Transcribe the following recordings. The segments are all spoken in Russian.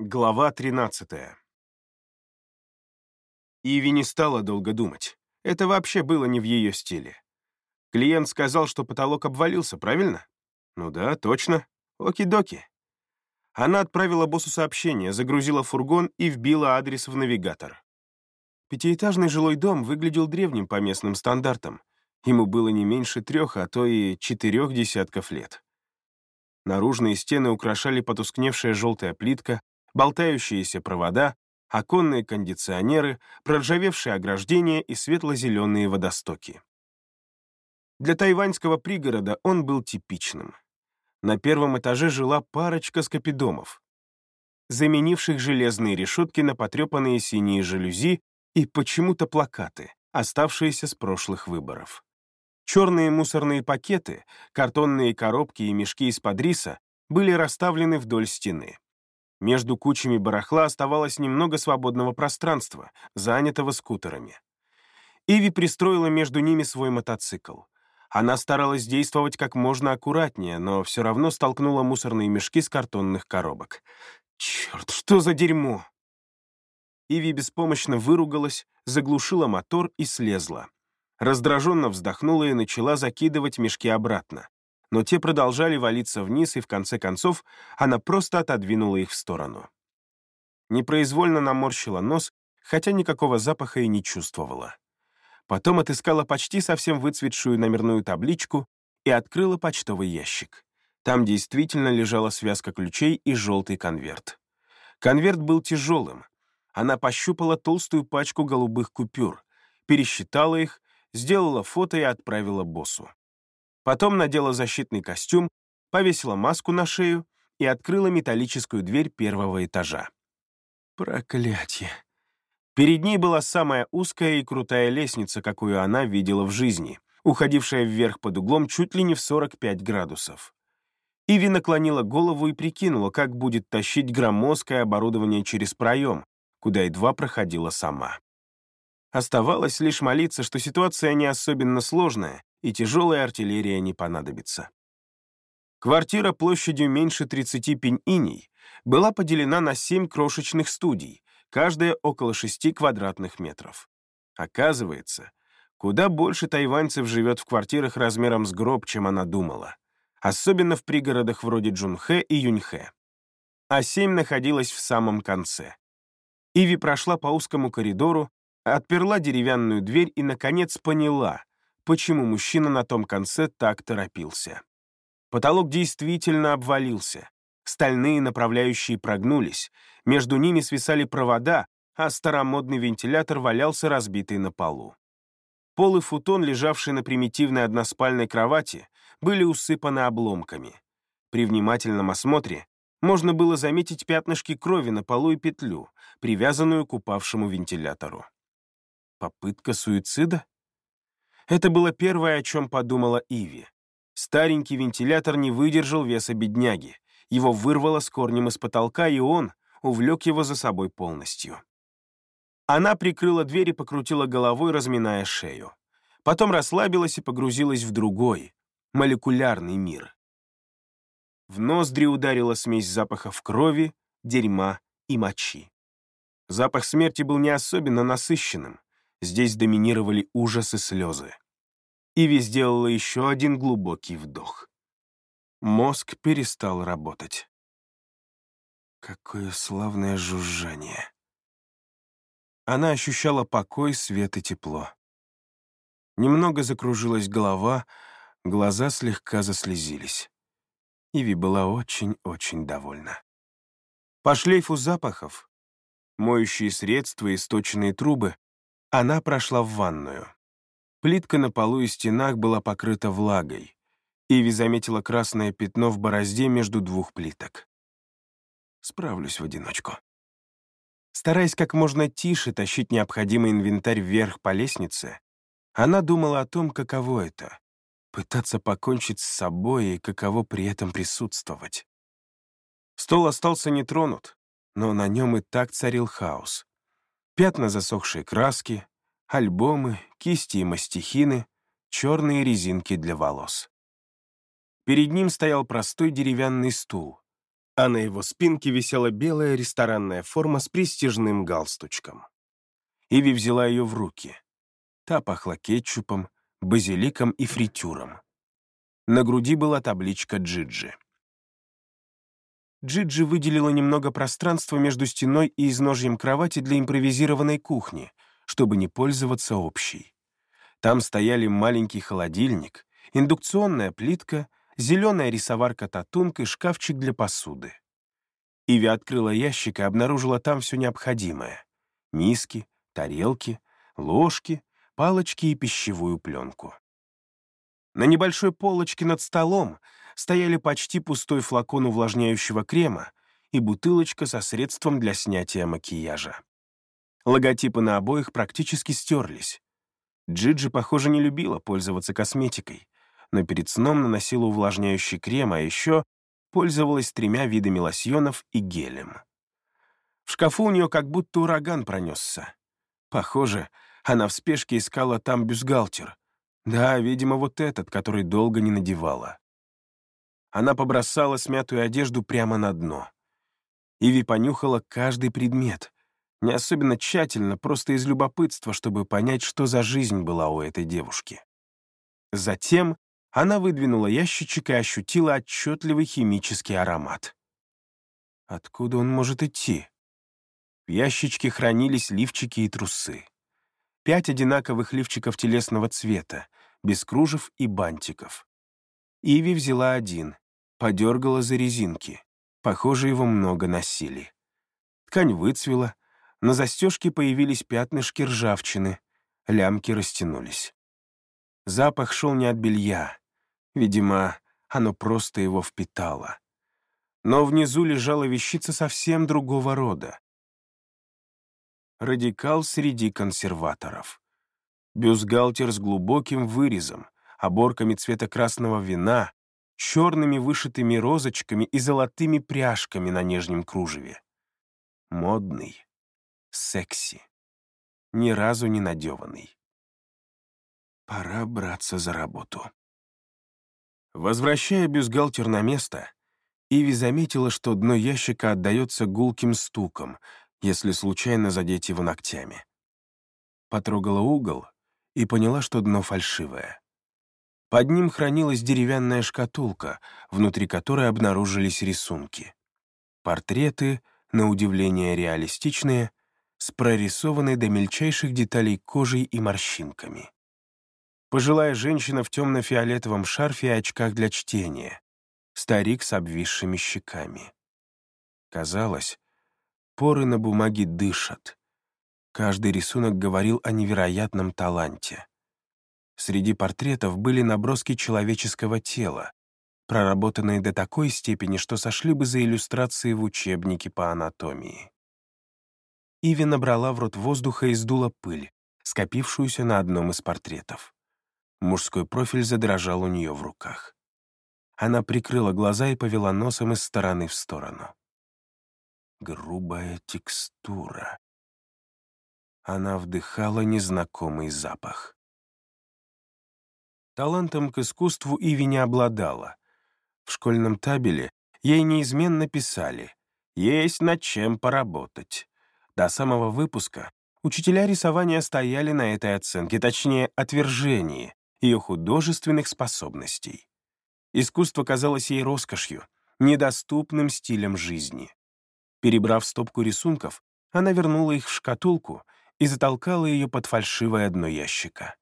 Глава 13 Иви не стала долго думать. Это вообще было не в ее стиле. Клиент сказал, что потолок обвалился, правильно? Ну да, точно. Оки-доки. Она отправила боссу сообщение, загрузила фургон и вбила адрес в навигатор. Пятиэтажный жилой дом выглядел древним по местным стандартам. Ему было не меньше трех, а то и четырех десятков лет. Наружные стены украшали потускневшая желтая плитка, болтающиеся провода, оконные кондиционеры, проржавевшие ограждения и светло-зеленые водостоки. Для тайваньского пригорода он был типичным. На первом этаже жила парочка скопидомов, заменивших железные решетки на потрепанные синие жалюзи и почему-то плакаты, оставшиеся с прошлых выборов. Черные мусорные пакеты, картонные коробки и мешки из-под риса были расставлены вдоль стены. Между кучами барахла оставалось немного свободного пространства, занятого скутерами. Иви пристроила между ними свой мотоцикл. Она старалась действовать как можно аккуратнее, но все равно столкнула мусорные мешки с картонных коробок. «Черт, что за дерьмо!» Иви беспомощно выругалась, заглушила мотор и слезла. Раздраженно вздохнула и начала закидывать мешки обратно но те продолжали валиться вниз, и в конце концов она просто отодвинула их в сторону. Непроизвольно наморщила нос, хотя никакого запаха и не чувствовала. Потом отыскала почти совсем выцветшую номерную табличку и открыла почтовый ящик. Там действительно лежала связка ключей и желтый конверт. Конверт был тяжелым. Она пощупала толстую пачку голубых купюр, пересчитала их, сделала фото и отправила боссу. Потом надела защитный костюм, повесила маску на шею и открыла металлическую дверь первого этажа. Проклятье. Перед ней была самая узкая и крутая лестница, какую она видела в жизни, уходившая вверх под углом чуть ли не в 45 градусов. Иви наклонила голову и прикинула, как будет тащить громоздкое оборудование через проем, куда едва проходила сама. Оставалось лишь молиться, что ситуация не особенно сложная, и тяжелая артиллерия не понадобится. Квартира площадью меньше 30 пень-иней была поделена на 7 крошечных студий, каждая около 6 квадратных метров. Оказывается, куда больше тайваньцев живет в квартирах размером с гроб, чем она думала, особенно в пригородах вроде Джунхэ и Юньхэ. А 7 находилась в самом конце. Иви прошла по узкому коридору, отперла деревянную дверь и, наконец, поняла, почему мужчина на том конце так торопился. Потолок действительно обвалился. Стальные направляющие прогнулись, между ними свисали провода, а старомодный вентилятор валялся разбитый на полу. Пол и футон, лежавший на примитивной односпальной кровати, были усыпаны обломками. При внимательном осмотре можно было заметить пятнышки крови на полу и петлю, привязанную к упавшему вентилятору. Попытка суицида? Это было первое, о чем подумала Иви. Старенький вентилятор не выдержал веса бедняги. Его вырвало с корнем из потолка, и он увлек его за собой полностью. Она прикрыла дверь и покрутила головой, разминая шею. Потом расслабилась и погрузилась в другой, молекулярный мир. В ноздри ударила смесь запахов крови, дерьма и мочи. Запах смерти был не особенно насыщенным. Здесь доминировали ужас и слезы. Иви сделала еще один глубокий вдох. Мозг перестал работать. Какое славное жужжание. Она ощущала покой, свет и тепло. Немного закружилась голова, глаза слегка заслезились. Иви была очень-очень довольна. По шлейфу запахов, моющие средства и сточные трубы, она прошла в ванную. Плитка на полу и стенах была покрыта влагой. Иви заметила красное пятно в борозде между двух плиток. Справлюсь в одиночку. Стараясь как можно тише тащить необходимый инвентарь вверх по лестнице, она думала о том, каково это — пытаться покончить с собой и каково при этом присутствовать. Стол остался нетронут, но на нем и так царил хаос пятна засохшей краски, альбомы, кисти и мастихины, черные резинки для волос. Перед ним стоял простой деревянный стул, а на его спинке висела белая ресторанная форма с престижным галстучком. Иви взяла ее в руки. Та пахла кетчупом, базиликом и фритюром. На груди была табличка «Джиджи». Джиджи выделила немного пространства между стеной и изножьем кровати для импровизированной кухни, чтобы не пользоваться общей. Там стояли маленький холодильник, индукционная плитка, зеленая рисоварка-татунка и шкафчик для посуды. Иви открыла ящик и обнаружила там все необходимое — миски, тарелки, ложки, палочки и пищевую пленку. На небольшой полочке над столом стояли почти пустой флакон увлажняющего крема и бутылочка со средством для снятия макияжа. Логотипы на обоих практически стерлись. Джиджи, похоже, не любила пользоваться косметикой, но перед сном наносила увлажняющий крем, а еще пользовалась тремя видами лосьонов и гелем. В шкафу у нее как будто ураган пронесся. Похоже, она в спешке искала там бюстгальтер. Да, видимо, вот этот, который долго не надевала. Она побросала смятую одежду прямо на дно. Иви понюхала каждый предмет. Не особенно тщательно, просто из любопытства, чтобы понять, что за жизнь была у этой девушки. Затем она выдвинула ящичек и ощутила отчетливый химический аромат. Откуда он может идти? В ящичке хранились лифчики и трусы. Пять одинаковых лифчиков телесного цвета, без кружев и бантиков. Иви взяла один, подергала за резинки. Похоже, его много носили. Ткань выцвела, на застежке появились пятнышки ржавчины, лямки растянулись. Запах шел не от белья. Видимо, оно просто его впитало. Но внизу лежала вещица совсем другого рода радикал среди консерваторов. Бюстгальтер с глубоким вырезом, оборками цвета красного вина, черными вышитыми розочками и золотыми пряжками на нижнем кружеве. Модный, секси, ни разу не надеванный. Пора браться за работу. Возвращая бюстгальтер на место, Иви заметила, что дно ящика отдается гулким стуком, если случайно задеть его ногтями. Потрогала угол и поняла, что дно фальшивое. Под ним хранилась деревянная шкатулка, внутри которой обнаружились рисунки. Портреты, на удивление реалистичные, с прорисованной до мельчайших деталей кожей и морщинками. Пожилая женщина в темно-фиолетовом шарфе и очках для чтения. Старик с обвисшими щеками. Казалось, Поры на бумаге дышат. Каждый рисунок говорил о невероятном таланте. Среди портретов были наброски человеческого тела, проработанные до такой степени, что сошли бы за иллюстрации в учебнике по анатомии. Иви набрала в рот воздуха и сдула пыль, скопившуюся на одном из портретов. Мужской профиль задрожал у нее в руках. Она прикрыла глаза и повела носом из стороны в сторону грубая текстура. Она вдыхала незнакомый запах. Талантом к искусству Иви не обладала. В школьном табеле ей неизменно писали «Есть над чем поработать». До самого выпуска учителя рисования стояли на этой оценке, точнее, отвержении ее художественных способностей. Искусство казалось ей роскошью, недоступным стилем жизни. Перебрав стопку рисунков, она вернула их в шкатулку и затолкала ее под фальшивое дно ящика.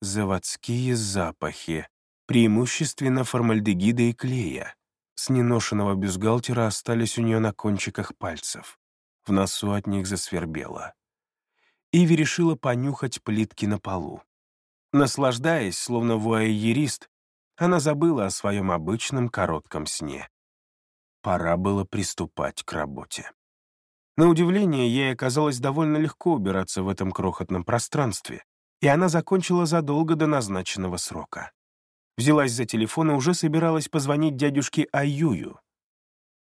Заводские запахи, преимущественно формальдегида и клея. С неношенного бюстгальтера остались у нее на кончиках пальцев. В носу от них засвербело. Иви решила понюхать плитки на полу. Наслаждаясь, словно вуайерист, она забыла о своем обычном коротком сне. Пора было приступать к работе. На удивление, ей оказалось довольно легко убираться в этом крохотном пространстве, и она закончила задолго до назначенного срока. Взялась за телефон и уже собиралась позвонить дядюшке Аюю,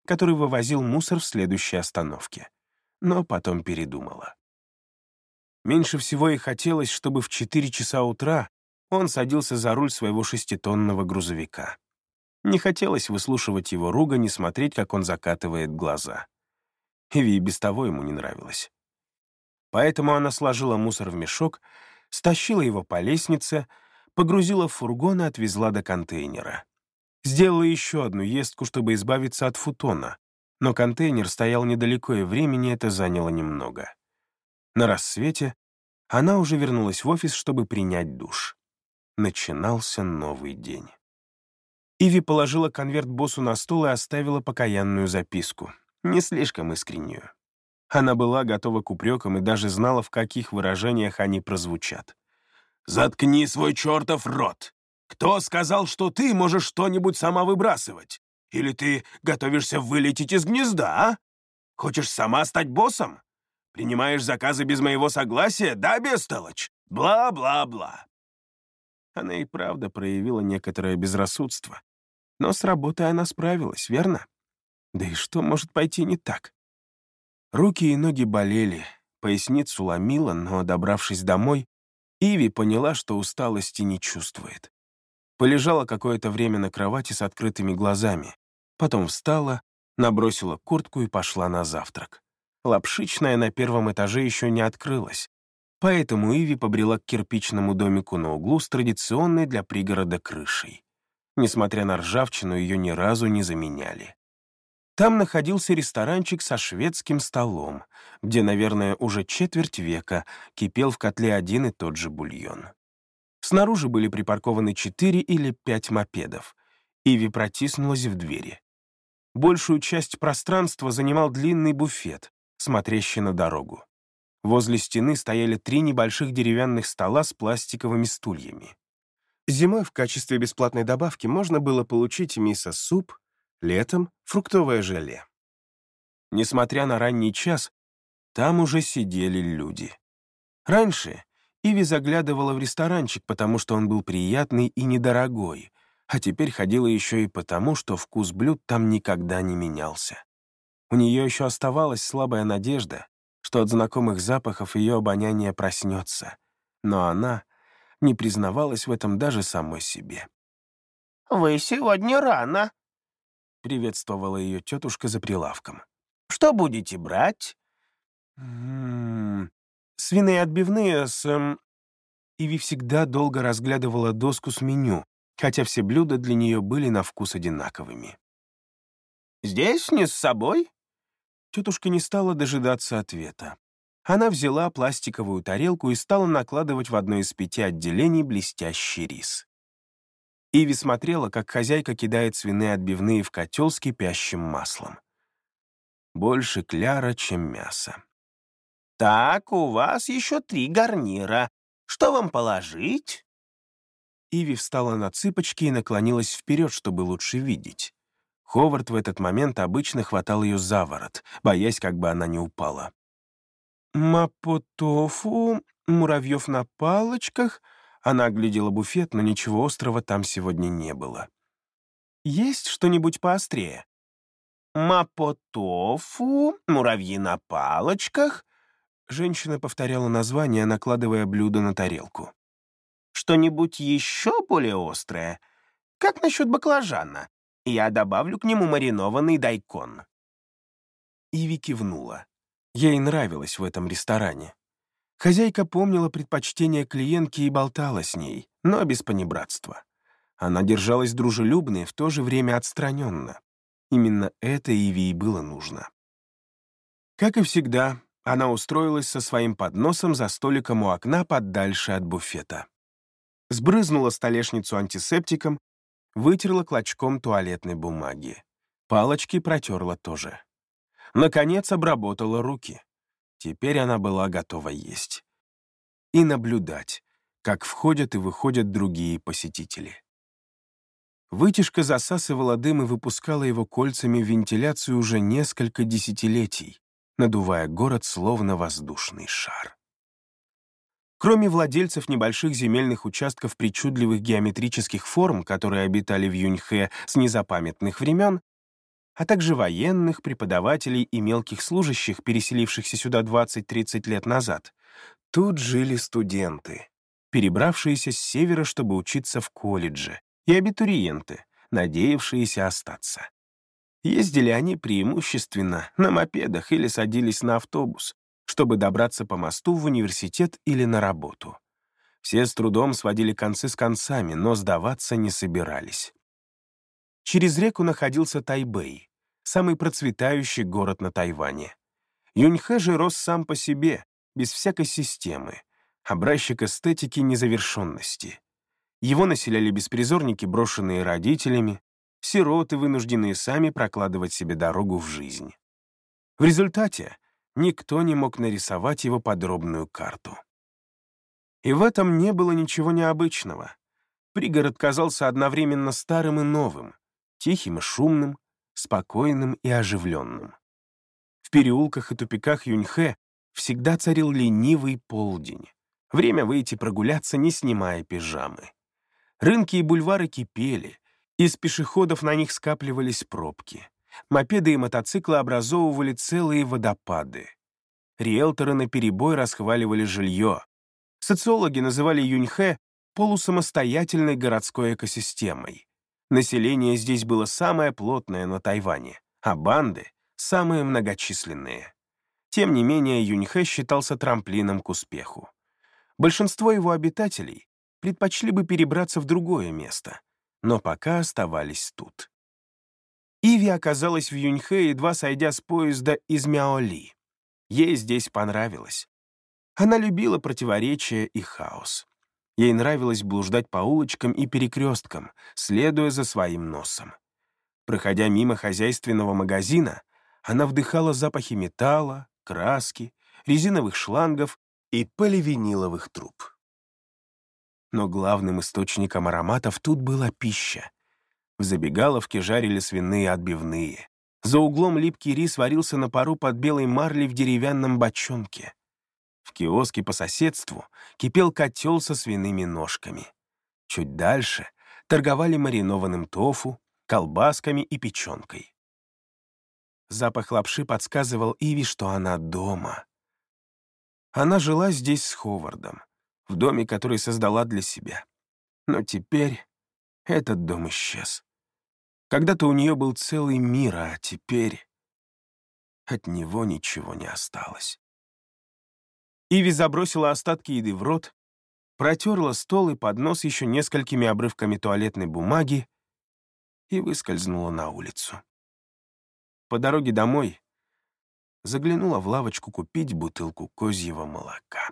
который вывозил мусор в следующей остановке, но потом передумала. Меньше всего ей хотелось, чтобы в 4 часа утра он садился за руль своего шеститонного грузовика. Не хотелось выслушивать его ругань и смотреть, как он закатывает глаза. Иви и без того ему не нравилось. Поэтому она сложила мусор в мешок, стащила его по лестнице, погрузила в фургон и отвезла до контейнера. Сделала еще одну ездку, чтобы избавиться от футона, но контейнер стоял недалеко, и времени это заняло немного. На рассвете она уже вернулась в офис, чтобы принять душ. Начинался новый день. Иви положила конверт боссу на стол и оставила покаянную записку, не слишком искреннюю. Она была готова к упрекам и даже знала, в каких выражениях они прозвучат. «Заткни свой чертов рот! Кто сказал, что ты можешь что-нибудь сама выбрасывать? Или ты готовишься вылететь из гнезда, а? Хочешь сама стать боссом? Принимаешь заказы без моего согласия, да, бестолочь? Бла-бла-бла». Она и правда проявила некоторое безрассудство. Но с работой она справилась, верно? Да и что может пойти не так? Руки и ноги болели, поясницу ломило, но, добравшись домой, Иви поняла, что усталости не чувствует. Полежала какое-то время на кровати с открытыми глазами, потом встала, набросила куртку и пошла на завтрак. Лапшичная на первом этаже еще не открылась, поэтому Иви побрела к кирпичному домику на углу с традиционной для пригорода крышей. Несмотря на ржавчину, ее ни разу не заменяли. Там находился ресторанчик со шведским столом, где, наверное, уже четверть века кипел в котле один и тот же бульон. Снаружи были припаркованы четыре или пять мопедов. Иви протиснулась в двери. Большую часть пространства занимал длинный буфет, смотрящий на дорогу. Возле стены стояли три небольших деревянных стола с пластиковыми стульями. Зимой в качестве бесплатной добавки можно было получить мисо-суп, летом — фруктовое желе. Несмотря на ранний час, там уже сидели люди. Раньше Иви заглядывала в ресторанчик, потому что он был приятный и недорогой, а теперь ходила еще и потому, что вкус блюд там никогда не менялся. У нее еще оставалась слабая надежда, что от знакомых запахов ее обоняние проснется, но она не признавалась в этом даже самой себе. «Вы сегодня рано», — приветствовала ее тетушка за прилавком. «Что будете брать?» «М -м -м, «Свиные отбивные с...» эм... Иви всегда долго разглядывала доску с меню, хотя все блюда для нее были на вкус одинаковыми. «Здесь не с собой?» Тетушка не стала дожидаться ответа. Она взяла пластиковую тарелку и стала накладывать в одно из пяти отделений блестящий рис. Иви смотрела, как хозяйка кидает свиные отбивные в котел с кипящим маслом. Больше кляра, чем мясо. «Так, у вас еще три гарнира. Что вам положить?» Иви встала на цыпочки и наклонилась вперед, чтобы лучше видеть. Ховард в этот момент обычно хватал ее за ворот, боясь, как бы она не упала. «Мапотофу, муравьев на палочках», она оглядела буфет, но ничего острого там сегодня не было. «Есть что-нибудь поострее?» «Мапотофу, муравьи на палочках». Женщина повторяла название, накладывая блюдо на тарелку. «Что-нибудь еще более острое? Как насчет баклажана? Я добавлю к нему маринованный дайкон». Иви кивнула. Ей нравилось в этом ресторане. Хозяйка помнила предпочтения клиентки и болтала с ней, но без понебратства. Она держалась дружелюбно и в то же время отстраненно. Именно это Иви и было нужно. Как и всегда, она устроилась со своим подносом за столиком у окна подальше от буфета. Сбрызнула столешницу антисептиком, вытерла клочком туалетной бумаги. Палочки протерла тоже. Наконец обработала руки. Теперь она была готова есть. И наблюдать, как входят и выходят другие посетители. Вытяжка засасывала дым и выпускала его кольцами в вентиляцию уже несколько десятилетий, надувая город словно воздушный шар. Кроме владельцев небольших земельных участков причудливых геометрических форм, которые обитали в Юньхэ с незапамятных времен, а также военных, преподавателей и мелких служащих, переселившихся сюда 20-30 лет назад. Тут жили студенты, перебравшиеся с севера, чтобы учиться в колледже, и абитуриенты, надеявшиеся остаться. Ездили они преимущественно на мопедах или садились на автобус, чтобы добраться по мосту в университет или на работу. Все с трудом сводили концы с концами, но сдаваться не собирались. Через реку находился Тайбэй, самый процветающий город на Тайване. Юньхэ же рос сам по себе, без всякой системы, образчик эстетики незавершенности. Его населяли беспризорники, брошенные родителями, сироты, вынужденные сами прокладывать себе дорогу в жизнь. В результате никто не мог нарисовать его подробную карту. И в этом не было ничего необычного. Пригород казался одновременно старым и новым, тихим и шумным, спокойным и оживленным. В переулках и тупиках Юньхэ всегда царил ленивый полдень. Время выйти прогуляться, не снимая пижамы. Рынки и бульвары кипели, из пешеходов на них скапливались пробки. Мопеды и мотоциклы образовывали целые водопады. Риэлторы наперебой расхваливали жилье. Социологи называли Юньхэ полусамостоятельной городской экосистемой. Население здесь было самое плотное на Тайване, а банды — самые многочисленные. Тем не менее, Юньхэ считался трамплином к успеху. Большинство его обитателей предпочли бы перебраться в другое место, но пока оставались тут. Иви оказалась в Юньхэ, едва сойдя с поезда из Мяоли. Ей здесь понравилось. Она любила противоречия и хаос. Ей нравилось блуждать по улочкам и перекресткам, следуя за своим носом. Проходя мимо хозяйственного магазина, она вдыхала запахи металла, краски, резиновых шлангов и поливиниловых труб. Но главным источником ароматов тут была пища. В забегаловке жарили свиные отбивные. За углом липкий рис варился на пару под белой марлей в деревянном бочонке. В киоске по соседству кипел котел со свиными ножками. Чуть дальше торговали маринованным тофу, колбасками и печенкой. Запах лапши подсказывал Иви, что она дома. Она жила здесь с Ховардом в доме, который создала для себя. Но теперь этот дом исчез. Когда-то у нее был целый мир, а теперь от него ничего не осталось. Иви забросила остатки еды в рот, протерла стол и поднос еще несколькими обрывками туалетной бумаги и выскользнула на улицу. По дороге домой заглянула в лавочку купить бутылку козьего молока.